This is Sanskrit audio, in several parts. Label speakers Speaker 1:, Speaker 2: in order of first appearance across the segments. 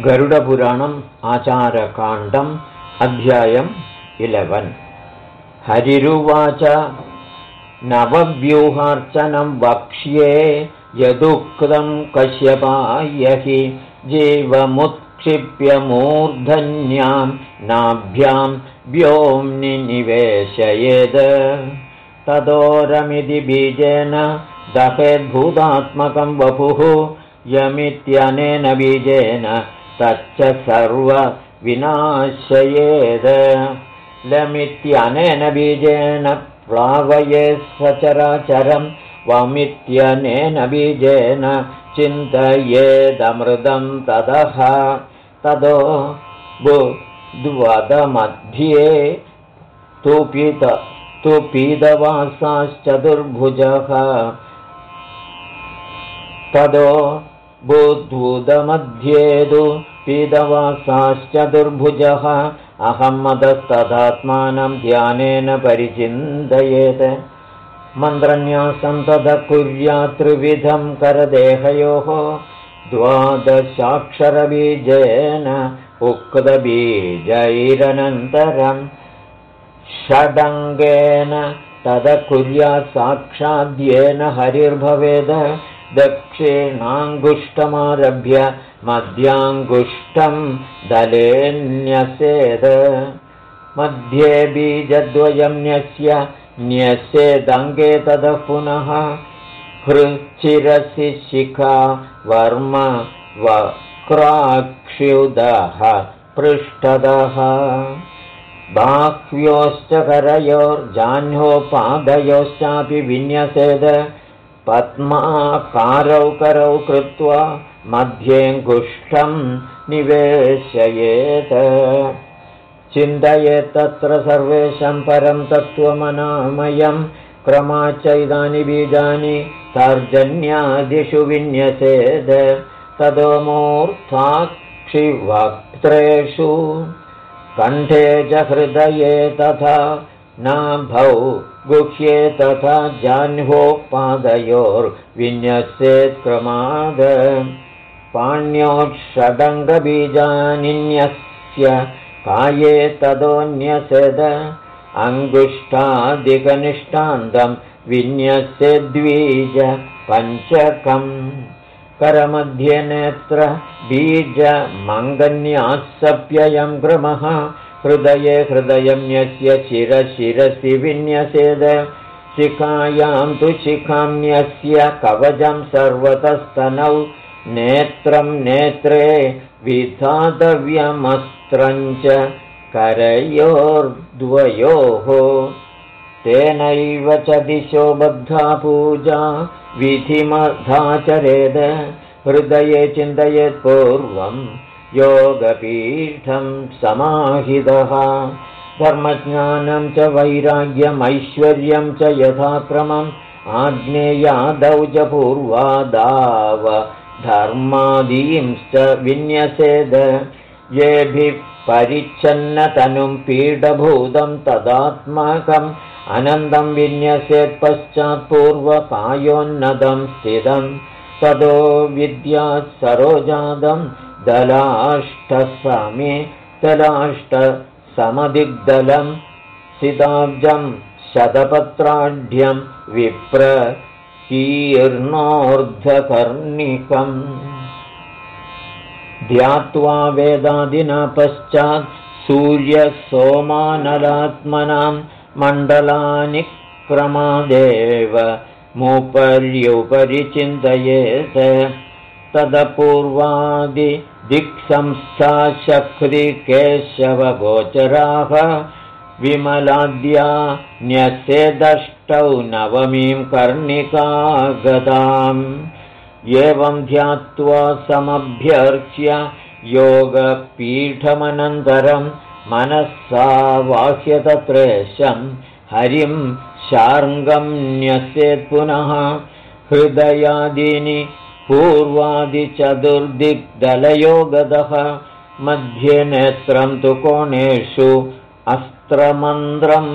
Speaker 1: गरुडपुराणम् आचारकाण्डम् अध्यायम् इलेवन्। हरिरुवाच नवव्यूहार्चनं वक्ष्ये यदुक्तं कश्यपाय हि जीवमुत्क्षिप्य मूर्धन्यां नाभ्यां व्योम्नि निवेशयेद्। तदोरमिति बीजेन दहेद्भूतात्मकं वपुः यमित्यनेन बीजेन तच्च सर्वविनाशयेद लमित्यनेन बीजेन प्लावये सचराचरं वमित्यनेन बीजेन चिन्तयेदमृतं तदः तदो बुद्वदमध्ये तुपित तुपीदवासाश्चतुर्भुजः तदो बुद्भुतमध्येदु पीदवासाश्चतुर्भुजः। अहं मदस्तदात्मानं ध्यानेन परिचिन्तयेत्। मन्त्रन्यासं तदा कुर्यात्रिविधं करदेहयोः। द्वादशाक्षरबीजेन उक्तबीजैरनन्तरं षडङ्गेन तद कुर्यात् साक्षाद्येन हरिर्भवेद दक्षिणाङ्गुष्टमारभ्य मध्याङ्गुष्टं दलेऽन्यसेद। मध्ये बीजद्वयं न्यस्य न्यस्येदङ्गे ततः पुनः हृच्चिरसि शिखा वर्म वक्राक्ष्युदः पृष्ठदः। बाह्योश्च करयोर्जाह्नोपादयोश्चापि विन्यसेद पद्माकारौ करौ कृत्वा मध्येऽङ्गुष्ठं निवेशयेत्। चिन्तयेत् तत्र सर्वेषां परं तत्त्वमनामयं क्रमा च इदानि बीजानि तर्जन्यादिषु विन्यसेद ततो मूर्धाक्षिवक्त्रेषु कण्ठे च हृदये तथा नाभौ गुह्ये तथा जाह्नोपादयोर्विन्यस्येत्क्रमाद पाण्योषडङ्गबीजानिन्यस्य काये तदोऽन्यसद। अङ्गुष्ठादिकनिष्ठान्तं विन्यस्यद्वीज पञ्चकम्। करमध्ये नेत्र बीजमङ्गन्यासप्ययं क्रमः हृदये हृदयं न्यस्य शिरशिरसि विन्यसेद। शिखायां तु शिखान्यस्य कवचं सर्वतस्तनौ। नेत्रं नेत्रे विधातव्यमस्त्रञ्च करयोर्द्वयोः। तेनैव च दिशो बद्धा पूजा विधिमधाचरेद। हृदये चिन्तयेत् पूर्वम् योगपीठं समाहितः। धर्मज्ञानं च वैराग्यमैश्वर्यं च यथाक्रमम्। आग्नेयादौ च पूर्वादाव। धर्मादींश्च विन्यसेद। येभिः परिच्छन्नतनुं पीडभूतं तदात्मकम्। अनन्दं विन्यसेत् पश्चात्पूर्वकायोन्नदं स्थितं। ततो विद्यात् सरोजादम् दलाष्टसमे दलाष्टसमदिग्दलं सिदाब्जं शतपत्राढ्यं विप्र कीर्णोर्धकर्णिकम् ध्यात्वा वेदादिना पश्चात् सूर्यसोमानलात्मनां मण्डलानि क्रमादेव मुपर्युपरि चिन्तयेत् तदपूर्वादिदिक्संस्था शक्तिकेशवगोचराः विमलाद्या न्यस्येदष्टौ नवमीं कर्णिकागदाम्। एवं ध्यात्वा समभ्यर्च्य योगपीठमनन्तरं मनःसा वाह्यतत्रेशं हरिं शार्ङ्गं न्यस्येत् पुनः हृदयादीनि पूर्वादिचतुर्दिग्दलयो गतः मध्ये नेत्रं तु कोणेषु अस्त्रमन्त्रं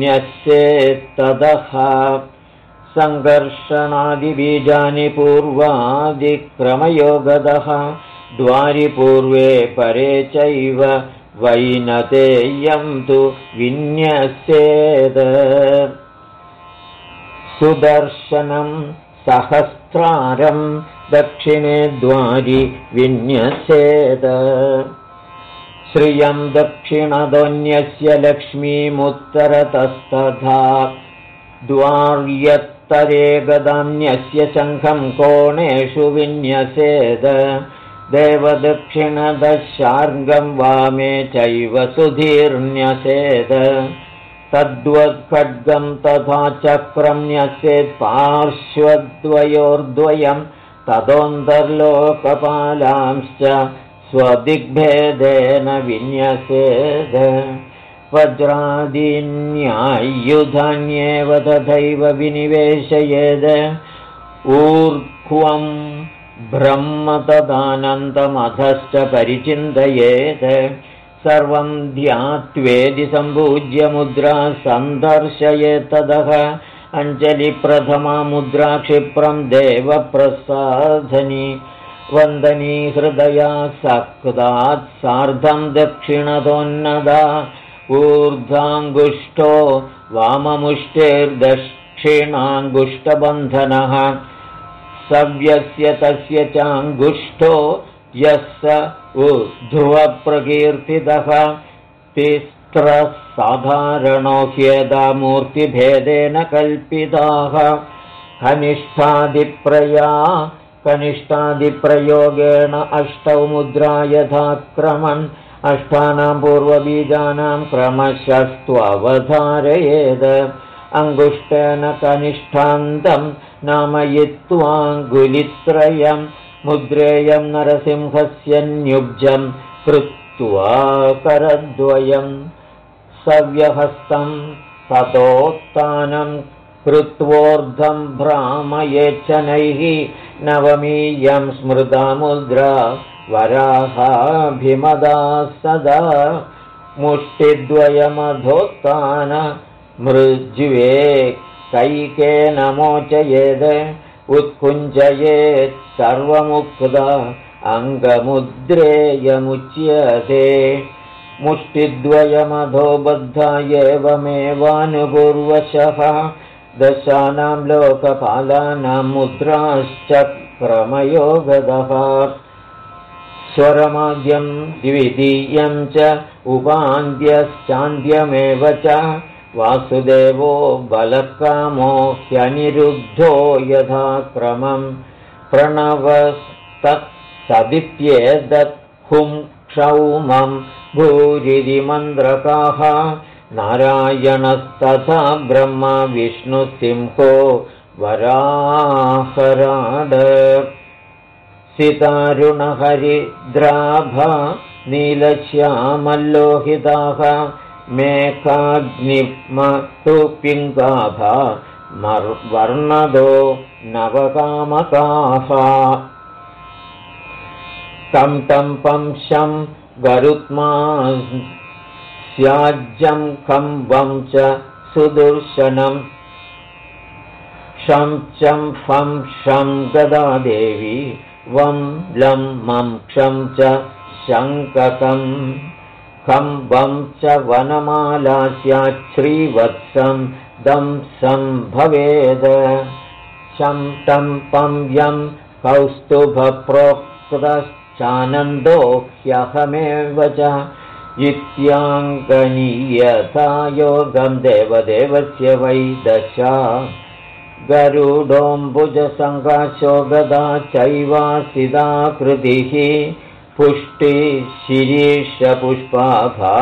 Speaker 1: न्यस्येत्तदः सङ्घर्षणादिबीजानि पूर्वादिक्रमयो गतः द्वारिपूर्वे परे चैव वैनतेयं तु विन्यस्येत्। सुदर्शनं सहस्रारं दक्षिणे द्वारि विन्यसेद। श्रियं दक्षिणदोन्यस्य लक्ष्मीमुत्तरतस्तथा द्वार्यत्तरे गदान्यस्य शङ्खं कोणेषु विन्यसेद। देवदक्षिणदशार्गं वामे चैव सुधीर्ण्यसेद तद्वत्खड्गं तथा चक्रं न्यसेत् पार्श्वद्वयोर्द्वयं ततोऽन्तर्लोकपालांश्च स्वदिग्भेदेन विन्यसेद। वज्रादीन्यायुधान्येव तथैव विनिवेशयेद। ऊर्ध्वं ब्रह्म तदानन्दमधश्च परिचिन्तयेत् सर्वं ध्यात्वेदि सम्पूज्य मुद्रा सन्दर्शयेत्तदः अञ्जलिप्रथमा मुद्रा क्षिप्रं देवप्रसाधनी वन्दनी हृदया सक्दात् सार्धं दक्षिणतोन्नदा ऊर्ध्वाङ्गुष्ठो वाममुष्टेर्दक्षिणाङ्गुष्ठबन्धनः सव्यस्य तस्य चाङ्गुष्ठो यः स ध्रुवप्रकीर्तितः तिस्त्रः साधारणो ह्येदा मूर्तिभेदेन कल्पिताः। कनिष्ठादिप्रया कनिष्ठादिप्रयोगेण अष्टौ मुद्रा यथाक्रमन्। अष्टानां पूर्वबीजानां क्रमशस्त्ववधारयेत् अङ्गुष्ठेन कनिष्ठान्तं नामयित्वाङ्गुलित्रयं मुद्रेयं नरसिंहस्य न्युब्जं कृत्वा करद्वयं सव्यहस्तं ततोत्थानं कृत्वोर्धं भ्रामयेच्छनैः नवमीयं स्मृता मुद्रा वराहाभिमदा सदा मुष्टिद्वयमधोत्थान मृज्वे कैकेन मोचयेद् उत्कुञ्चयेत् सर्वमुक्ता अङ्गमुद्रेयमुच्यते। मुष्टिद्वयमधो बद्धा एवमेवानुपूर्वशः दशानां लोकपालानां मुद्राश्च क्रमयोगदः स्वरमाद्यं द्वितीयं च उपान्त्यश्चान्त्यमेव च वासुदेवो बलकामो ह्यनिरुद्धो यथा क्रमं प्रणवस्तत्सदित्येतत् हुं क्षौमं भूरिरिमन्द्रकाः नारायणस्तथा वराहराड। सितारुणहरिद्राभ नीलश्यामल्लोहिताः मेघाग्निमतु पिङ्गाभ वर्णदो नवकामकाः। तं तं पंशं गरुत्मा स्याज्यं वं च सुदुर्शनं। शं चं फं शं गदादेवी वं लं मं क्षं च शङ्ककं वं च वनमाला स्याच्छ्रीवत्सं दं सं भवेद। शं तं पं यं कौस्तुभप्रोक्तश्चानन्दो ह्यहमेव च। इत्याङ्कनीयथा योगं देवदेवस्य वै दशा। गरुडोऽम्बुजसङ्काशो गदा चैवासिदाकृतिः पुष्टिशिरीषपुष्पाभा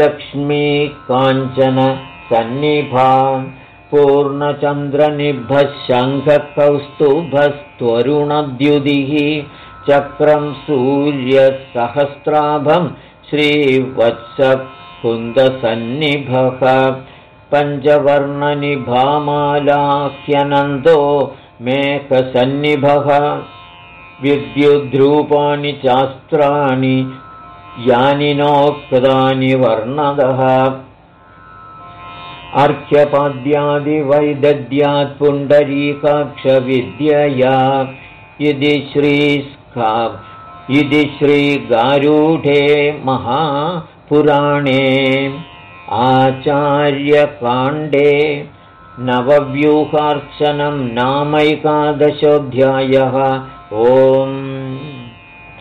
Speaker 1: लक्ष्मी काञ्चनसन्निभा पूर्णचन्द्रनिभः शङ्खकौस्तुभस्त्वरुणद्युदिः चक्रं सूर्यसहस्राभं श्रीवत्सकुन्दसन्निभः पञ्चवर्णनिभामालाख्यनन्दो मेकसन्निभः विद्युद्रूपाणि चास्त्राणि यानि नोक्तानि वर्णदः। अर्घ्यपाद्यादिवैदद्यात् पुण्डरीकाक्षविद्यया यदि श्रीस्का इति श्रीगारूढे महापुराणे आचार्यकाण्डे नवव्यूहार्चनं नामैकादशोऽध्यायः ओम्